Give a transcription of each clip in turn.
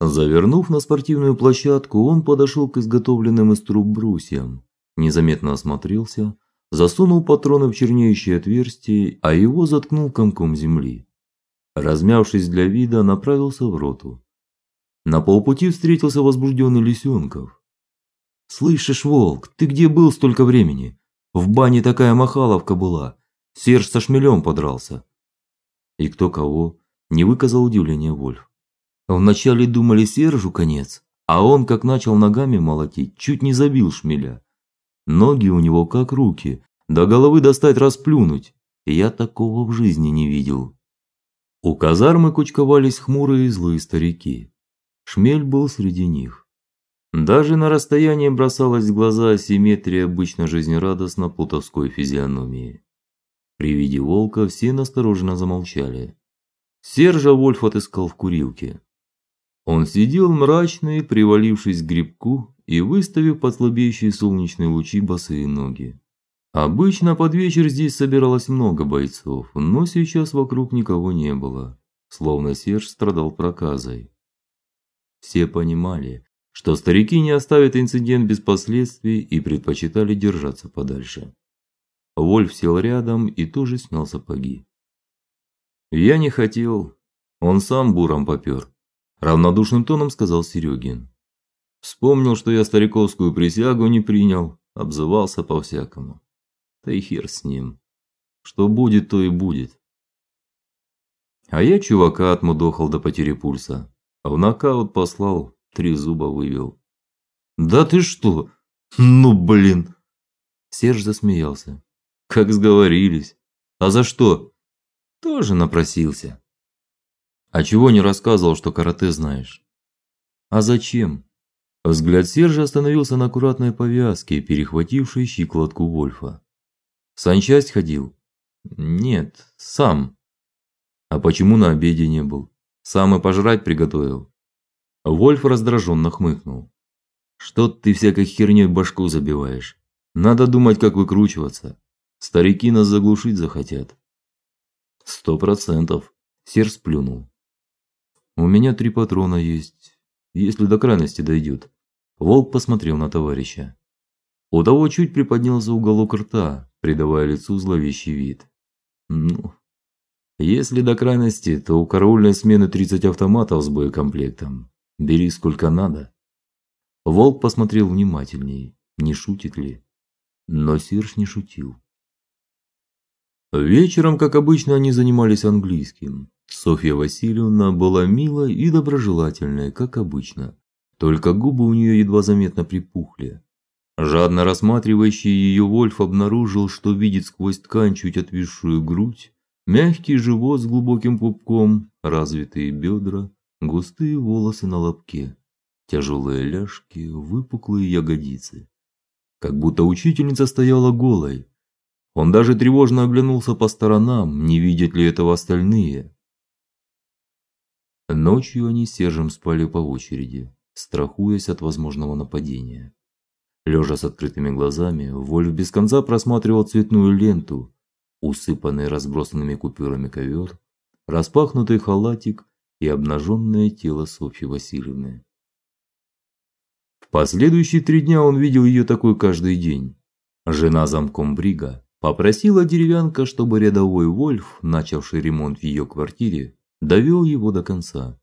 Завернув на спортивную площадку, он подошел к изготовленным из труб брусьям, незаметно осмотрелся, засунул патроны в чернеющее отверстие, а его заткнул комком земли. Размявшись для вида, направился в роту. На полпути встретился возбужденный Лисенков. Слышишь, волк, ты где был столько времени? В бане такая махаловка была. Серж со шмелем подрался. И кто кого? Не выказал удивления Вольф. Вначале думали Сержу конец, а он как начал ногами молотить, чуть не забил шмеля. Ноги у него как руки, до головы достать расплюнуть. Я такого в жизни не видел. У казармы кучковались хмурые и злые старики. Шмель был среди них. Даже на расстоянии бросалась в глаза асимметрия обычно жизнерадостно плутовской физиономии. При виде волка все настороженно замолчали. Сержа Вольф отыскал в курилке. Он сидел мрачный, привалившись к грибку и выставив под слабеющие солнечные лучи босые ноги. Обычно под вечер здесь собиралось много бойцов, но сейчас вокруг никого не было, словно Серж страдал проказой. Все понимали, что старики не оставят инцидент без последствий и предпочитали держаться подальше. Вольф сел рядом и тоже снял сапоги. Я не хотел, он сам буром попер», – равнодушным тоном сказал Серегин. Вспомнил, что я стариковскую присягу не принял, обзывался по-всякому. Да и хер с ним. Что будет, то и будет. А я чувака отмудохал до потери пульса. А в нокаут послал, три зуба вывел. Да ты что? Ну, блин. Серж засмеялся. Как сговорились. А за что? Тоже напросился. А чего не рассказывал, что карате знаешь? А зачем? Взгляд Сержа остановился на аккуратной повязке, перехватившей щиколотку Вольфа. Санчасть ходил? Нет, сам. А почему на обеде не был? Сам и пожрать приготовил. Вольф раздраженно хмыкнул. Что ты всякой херней башку забиваешь? Надо думать, как выкручиваться. Старики нас заглушить захотят. Сто процентов. Серж сплюнул. У меня три патрона есть, если до крайности дойдет. Волк посмотрел на товарища. У того чуть приподнялся уголок рта, придавая лицу зловещий вид. Ну, если до крайности, то у караульной смены 30 автоматов с боекомплектом. Бери сколько надо. Волк посмотрел внимательней, не шутит ли. Но Серж не шутил. Вечером, как обычно, они занимались английским. Софья Васильевна была милой и доброжелательной, как обычно. Только губы у нее едва заметно припухли. Жадно рассматривающий ее Вольф обнаружил, что видит сквозь ткань чуть отвисшую грудь, мягкий живот с глубоким пупком, развитые бедра, густые волосы на лобке, тяжелые ляжки, выпуклые ягодицы. Как будто учительница стояла голой. Он даже тревожно оглянулся по сторонам, не видят ли этого остальные. Ночью они с Сержем спали по очереди, страхуясь от возможного нападения. Лежа с открытыми глазами, Вольф без конца просматривал цветную ленту, усыпанный разбросанными купюрами ковер, распахнутый халатик и обнаженное тело Софьи Васильевны. В последующие три дня он видел ее такой каждый день. Жена замком брига попросила деревянка, чтобы рядовой Вольф, начавший ремонт в ее квартире, довел его до конца.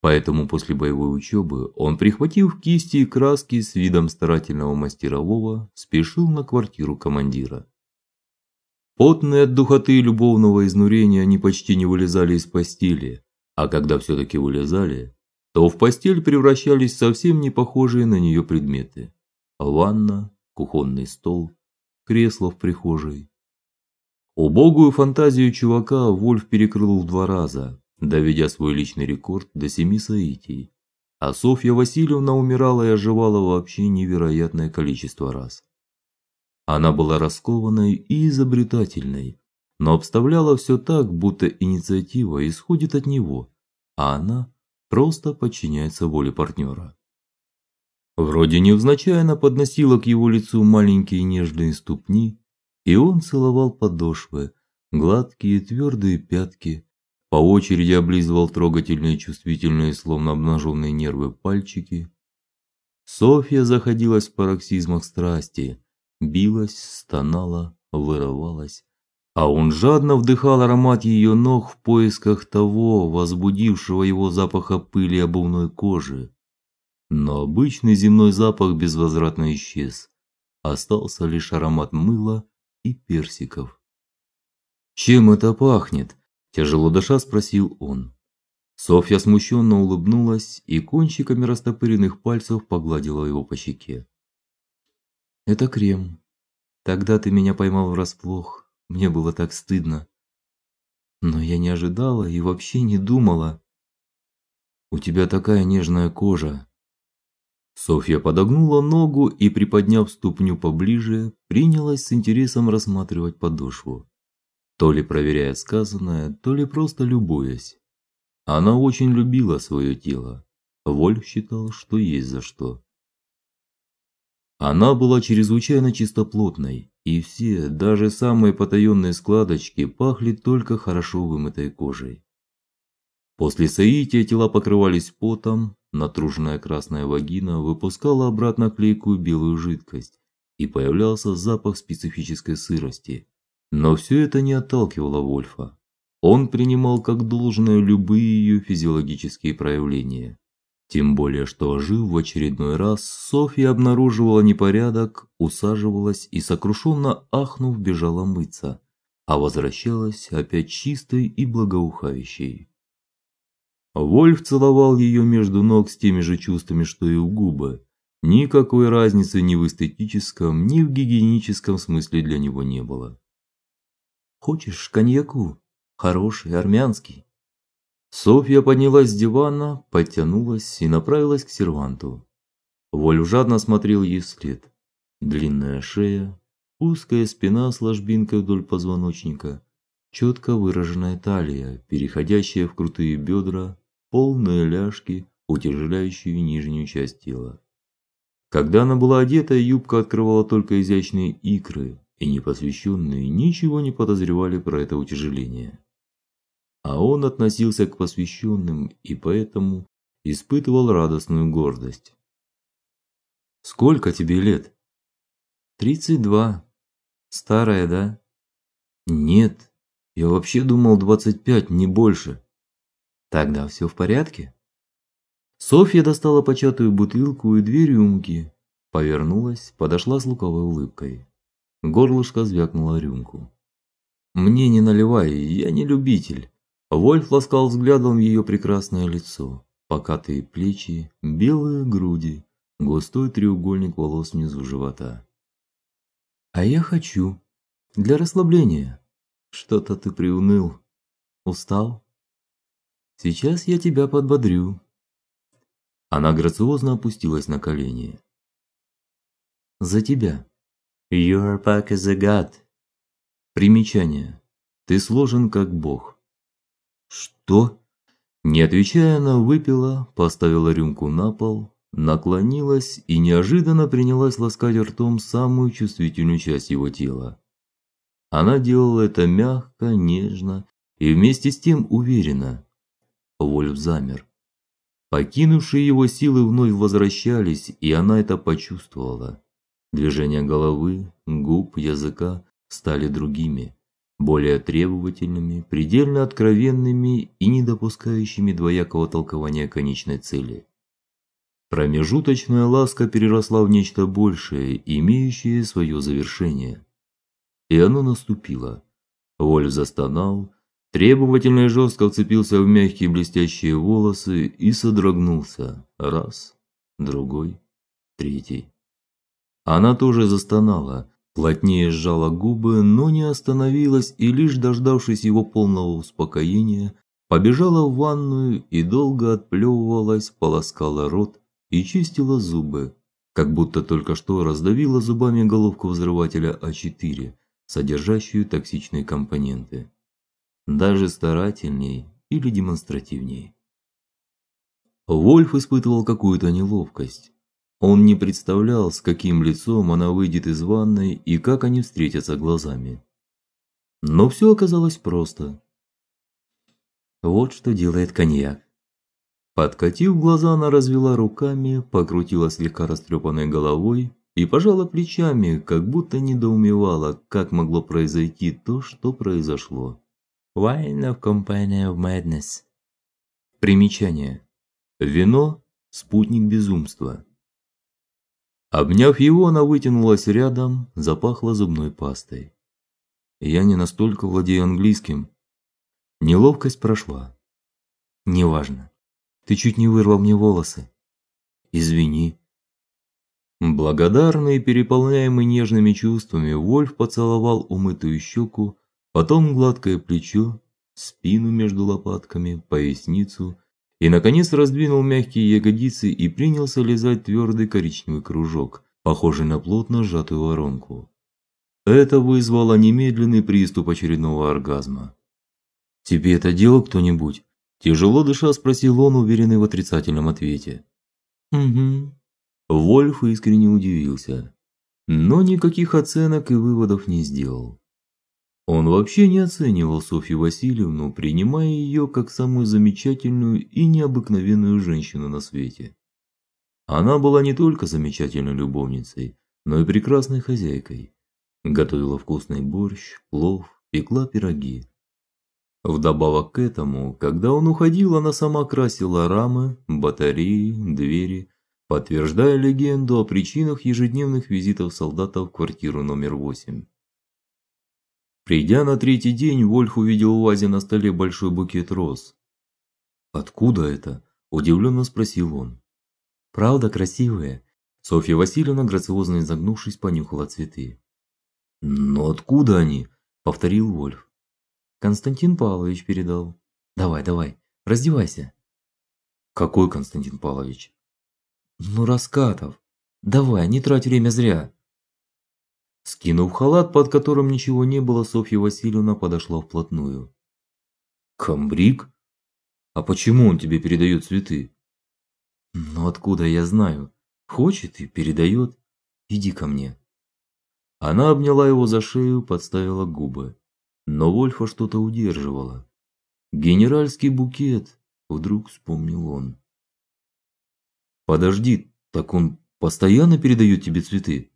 Поэтому после боевой учебы он, прихватив кисти и краски с видом старательного мастерового, спешил на квартиру командира. Потные от духоты и любовного изнурения они почти не вылезали из постели, а когда все таки вылезали, то в постель превращались совсем не похожие на нее предметы: ванна, кухонный стол, кресло в прихожей. Убогую фантазию чувака Вольф перекрыл в два раза, доведя свой личный рекорд до семи соитий. А Софья Васильевна умирала и оживала вообще невероятное количество раз. Она была раскованной и изобретательной, но обставляла все так, будто инициатива исходит от него, а она просто подчиняется воле партнера. Вроде невзначай она подносила к его лицу маленькие нежные ступни, и он целовал подошвы, гладкие твердые пятки, по очереди облизывал трогательные чувствительные, словно обнаженные нервы пальчики. Софья заходилась в пароксизмах страсти, билась, стонала, вырывалась, а он жадно вдыхал аромат ее ног в поисках того, возбудившего его запаха пыли обувной кожи. Но обычный земной запах безвозвратно исчез. Остался лишь аромат мыла и персиков. Чем это пахнет? Тяжело дыша спросил он. Софья смущенно улыбнулась и кончиками растопыренных пальцев погладила его по щеке. Это крем. Тогда ты меня поймал врасплох. Мне было так стыдно. Но я не ожидала и вообще не думала. У тебя такая нежная кожа. Софья подогнула ногу и, приподняв ступню поближе, принялась с интересом рассматривать подошву то ли проверяя сказанное, то ли просто любуясь. Она очень любила свое тело. Вольф считал, что есть за что. Она была чрезвычайно чистоплотной, и все, даже самые потаенные складочки пахли только хорошо вымытой кожей. После соития тела покрывались потом, натруженная красная вагина выпускала обратно клейкую белую жидкость, и появлялся запах специфической сырости, но все это не отталкивало Вольфа. Он принимал как должное любые ее физиологические проявления. Тем более, что ожив в очередной раз, Софья обнаруживала непорядок, усаживалась и сокрушенно ахнув бежала мыться, а возвращалась опять чистой и благоухающей. Вольф целовал ее между ног с теми же чувствами, что и у губы. Никакой разницы ни в эстетическом, ни в гигиеническом смысле для него не было. Хочешь коньяку? Хороший, армянский. Софья поднялась с дивана, подтянулась и направилась к серванту. Вольф жадно смотрел ей вслед. Длинная шея, узкая спина с ложбинкой вдоль позвоночника, четко выраженная талия, переходящая в крутые бедра, полные ляжки, утяжеляющие нижнюю часть тела. Когда она была одета, юбка открывала только изящные икры, и непосвященные ничего не подозревали про это утяжеление. А он относился к посвященным и поэтому испытывал радостную гордость. Сколько тебе лет? «Тридцать два. Старая, да? Нет. Я вообще думал двадцать пять, не больше. Тогда все в порядке? Софья достала початую бутылку и две рюмки, повернулась, подошла с луковой улыбкой. Горлышко звякнуло рюмку. Мне не наливай, я не любитель. Вольф ласкал взглядом ее прекрасное лицо, покатые плечи, белые груди, густой треугольник волос внизу живота. А я хочу для расслабления. Что-то ты приуныл. Устал? Сейчас я тебя подбодрю. Она грациозно опустилась на колени. За тебя. Your back is a god. Примечание. Ты сложен как бог. Что? Не отвечая, она выпила, поставила рюмку на пол, наклонилась и неожиданно принялась ласкать ртом самую чувствительную часть его тела. Она делала это мягко, нежно и вместе с тем уверенно. Вольф замер. Покинувшие его силы вновь возвращались, и она это почувствовала. Движения головы, губ, языка стали другими, более требовательными, предельно откровенными и не допускающими двоякого толкования конечной цели. Промежуточная ласка переросла в нечто большее, имеющее свое завершение. И оно наступило. Вольф застонал, требовательно и жестко вцепился в мягкие блестящие волосы и содрогнулся. Раз, другой, третий. Она тоже застонала, плотнее сжала губы, но не остановилась и лишь дождавшись его полного успокоения, побежала в ванную и долго отплевывалась, полоскала рот и чистила зубы, как будто только что раздавила зубами головку взрывателя А4, содержащую токсичные компоненты. Даже старательней или демонстративней. Вольф испытывал какую-то неловкость. Он не представлял, с каким лицом она выйдет из ванной и как они встретятся глазами. Но все оказалось просто. Вот что делает коньяк. Подкатив глаза, она развела руками, покрутила слегка растрепанной головой и пожала плечами, как будто недоумевала, как могло произойти то, что произошло. Wine of company of madness. Примечание. Вино спутник безумства. Обняв его, она вытянулась рядом, запахла зубной пастой. Я не настолько владею английским. Неловкость прошла. Неважно. Ты чуть не вырвал мне волосы. Извини. Благодарный и переполняемый нежными чувствами, Вольф поцеловал умытую щеку, потом гладкое плечо, спину между лопатками, поясницу и наконец раздвинул мягкие ягодицы и принялся лизать твердый коричневый кружок, похожий на плотно сжатую воронку. Это вызвало немедленный приступ очередного оргазма. Тебе это делал кто-нибудь? Тяжело дыша спросил он, уверенный в отрицательном ответе. Угу. Вольф искренне удивился, но никаких оценок и выводов не сделал. Он вообще не оценивал Софью Васильевну, принимая ее как самую замечательную и необыкновенную женщину на свете. Она была не только замечательной любовницей, но и прекрасной хозяйкой. Готовила вкусный борщ, плов, пекла пироги. Вдобавок к этому, когда он уходил, она сама красила рамы, батареи, двери, подтверждая легенду о причинах ежедневных визитов солдатов в квартиру номер восемь. Придя на третий день, Вольф увидел в вазе на столе большой букет роз. "Откуда это?" удивленно спросил он. "Правда красивые?" Софья Васильевна грациозно изогнувшись понюхала цветы. "Но откуда они?" повторил Вольф. Константин Павлович передал. Давай, давай, раздевайся. Какой Константин Павлович? Ну, Раскатов. Давай, не трать время зря. Скинув халат, под которым ничего не было, Софья Васильевна подошла вплотную. Камбрик? А почему он тебе передает цветы? Ну откуда я знаю? Хочет и передает. Иди ко мне. Она обняла его за шею, подставила губы. Но Вольфа что-то удерживало. Генеральский букет, вдруг вспомнил он. Подожди, так он постоянно передает тебе цветы?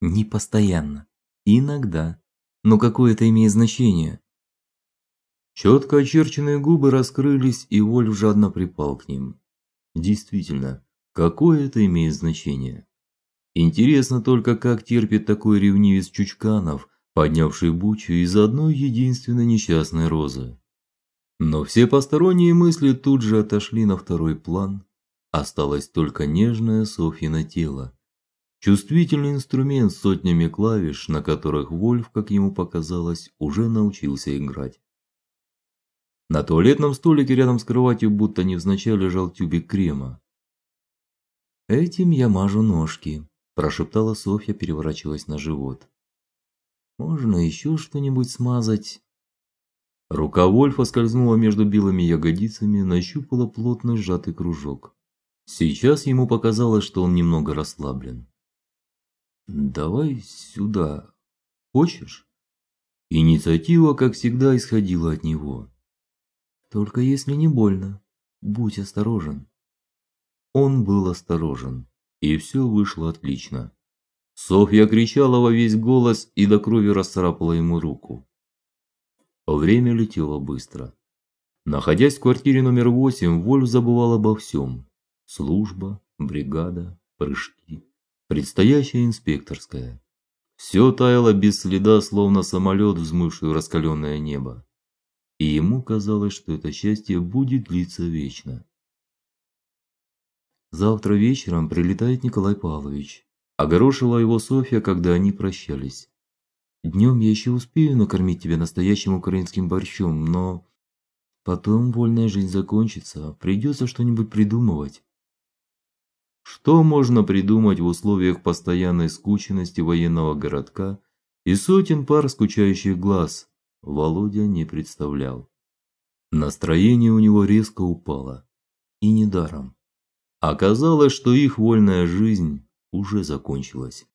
Не постоянно, иногда. Но какое это имеет значение? Четко очерченные губы раскрылись, и Вольф жадно припал к ним. Действительно, какое это имеет значение? Интересно только, как терпит такой ревнивец Чучканов, поднявший бучу из одной единственной несчастной розы. Но все посторонние мысли тут же отошли на второй план. Осталось только нежное Софьино тело. Чувствительный инструмент с сотнями клавиш, на которых Вольф, как ему показалось, уже научился играть. На туалетном столике рядом с кроватью будто невзначай лежал тюбик крема. Этим я мажу ножки, прошептала Софья, переворачиваясь на живот. Можно еще что-нибудь смазать. Рука Вольфа скользнула между белыми ягодицами, нащупала плотно сжатый кружок. Сейчас ему показалось, что он немного расслаблен. Давай сюда. Хочешь? Инициатива, как всегда, исходила от него. Только если не больно, будь осторожен. Он был осторожен, и все вышло отлично. Софья кричала во весь голос и до крови расцарапала ему руку. Время летело быстро. Находясь в квартире номер восемь, Вольф забывал обо всем. Служба, бригада, прыжки, предстоящая инспекторская. Все таяло без следа, словно самолет, взмывший в раскаленное небо. И ему казалось, что это счастье будет длиться вечно. Завтра вечером прилетает Николай Павлович. Огорошила его Софья, когда они прощались. Днем я еще успею накормить тебя настоящим украинским борщом, но потом вольная жизнь закончится, придется что-нибудь придумывать. Что можно придумать в условиях постоянной скученности военного городка и сотен пар скучающих глаз? Володя не представлял. Настроение у него резко упало, и недаром. Оказалось, что их вольная жизнь уже закончилась.